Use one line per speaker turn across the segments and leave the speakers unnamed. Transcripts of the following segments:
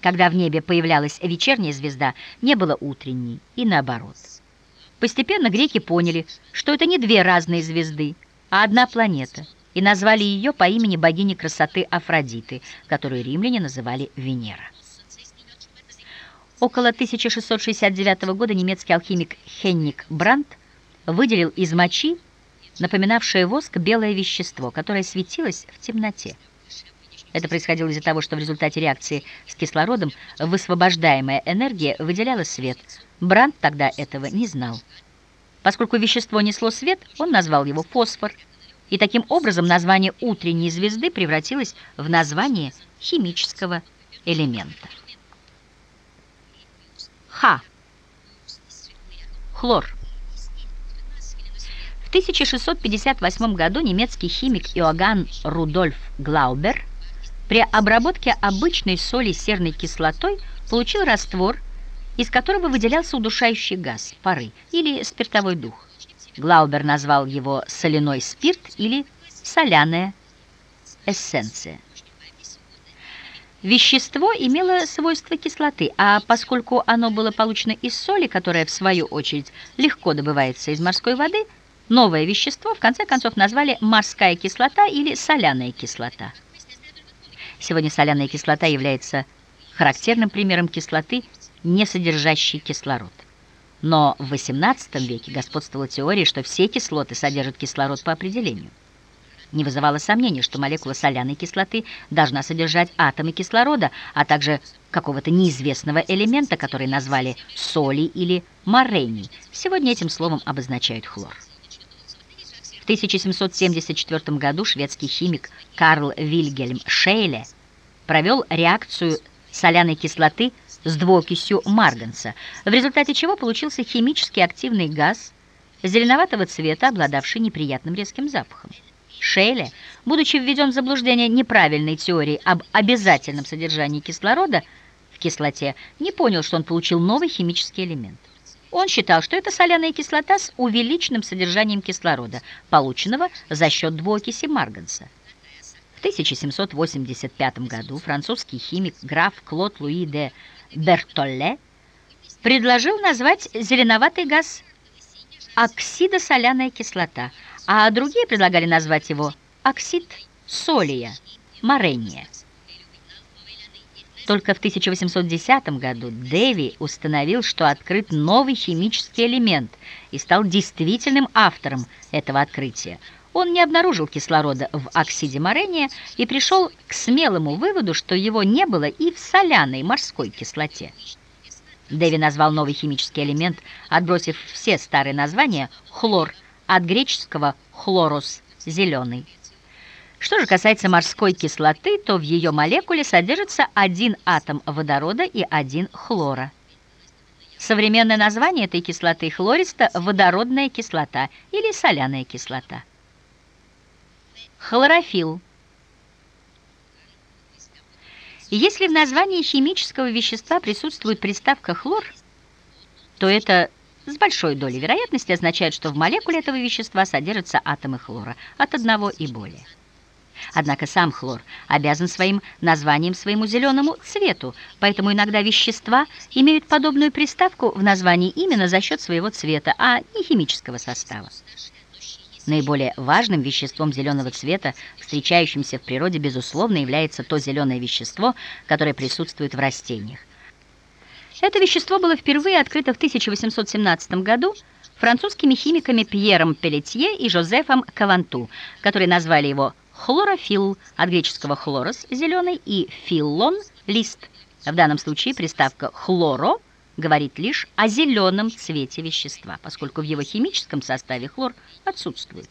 Когда в небе появлялась вечерняя звезда, не было утренней, и наоборот. Постепенно греки поняли, что это не две разные звезды, а одна планета, и назвали ее по имени богини красоты Афродиты, которую римляне называли Венера. Около 1669 года немецкий алхимик Хенник Брандт выделил из мочи напоминавшее воск белое вещество, которое светилось в темноте. Это происходило из-за того, что в результате реакции с кислородом высвобождаемая энергия выделяла свет. Брандт тогда этого не знал. Поскольку вещество несло свет, он назвал его фосфор, и таким образом название утренней звезды превратилось в название химического элемента. Х. Хлор. В 1658 году немецкий химик Иоганн Рудольф Глаубер при обработке обычной соли серной кислотой получил раствор, из которого выделялся удушающий газ, пары или спиртовой дух. Глаубер назвал его соляной спирт или соляная эссенция. Вещество имело свойство кислоты, а поскольку оно было получено из соли, которая, в свою очередь, легко добывается из морской воды, новое вещество в конце концов назвали морская кислота или соляная кислота. Сегодня соляная кислота является характерным примером кислоты, не содержащей кислород. Но в XVIII веке господствовала теория, что все кислоты содержат кислород по определению. Не вызывало сомнений, что молекула соляной кислоты должна содержать атомы кислорода, а также какого-то неизвестного элемента, который назвали соли или морений. Сегодня этим словом обозначают хлор. В 1774 году шведский химик Карл Вильгельм Шейле провел реакцию соляной кислоты с двуокисью марганца, в результате чего получился химически активный газ зеленоватого цвета, обладавший неприятным резким запахом. Шейле, будучи введен в заблуждение неправильной теорией об обязательном содержании кислорода в кислоте, не понял, что он получил новый химический элемент. Он считал, что это соляная кислота с увеличенным содержанием кислорода, полученного за счет двуокиси марганца. В 1785 году французский химик граф Клод Луи де Бертолле предложил назвать зеленоватый газ оксидосоляная кислота, а другие предлагали назвать его оксид солия, морения. Только в 1810 году Дэви установил, что открыт новый химический элемент и стал действительным автором этого открытия. Он не обнаружил кислорода в оксиде морения и пришел к смелому выводу, что его не было и в соляной морской кислоте. Дэви назвал новый химический элемент, отбросив все старые названия, хлор, от греческого «хлорос» – «зеленый». Что же касается морской кислоты, то в ее молекуле содержится один атом водорода и один хлора. Современное название этой кислоты хлориста – водородная кислота или соляная кислота. Хлорофилл. Если в названии химического вещества присутствует приставка «хлор», то это с большой долей вероятности означает, что в молекуле этого вещества содержатся атомы хлора от одного и более. Однако сам хлор обязан своим названием своему зеленому цвету, поэтому иногда вещества имеют подобную приставку в названии именно за счет своего цвета, а не химического состава. Наиболее важным веществом зеленого цвета, встречающимся в природе, безусловно, является то зеленое вещество, которое присутствует в растениях. Это вещество было впервые открыто в 1817 году французскими химиками Пьером Пелетье и Жозефом Каванту, которые назвали его хлорофилл, от греческого хлорос – зеленый, и филлон – лист. В данном случае приставка «хлоро» говорит лишь о зеленом цвете вещества, поскольку в его химическом составе хлор отсутствует.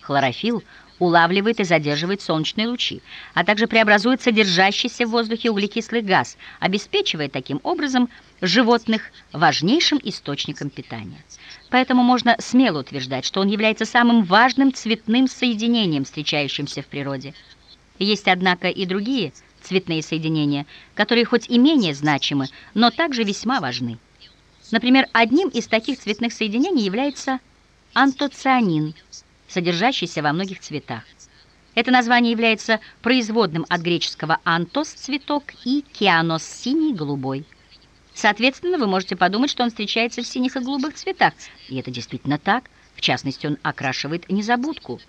Хлорофилл улавливает и задерживает солнечные лучи, а также преобразует содержащийся в воздухе углекислый газ, обеспечивая таким образом животных важнейшим источником питания. Поэтому можно смело утверждать, что он является самым важным цветным соединением, встречающимся в природе. Есть, однако, и другие цветные соединения, которые хоть и менее значимы, но также весьма важны. Например, одним из таких цветных соединений является антоцианин, содержащийся во многих цветах. Это название является производным от греческого «антос» – цветок и «кианос» – синий, голубой. Соответственно, вы можете подумать, что он встречается в синих и голубых цветах. И это действительно так. В частности, он окрашивает незабудку.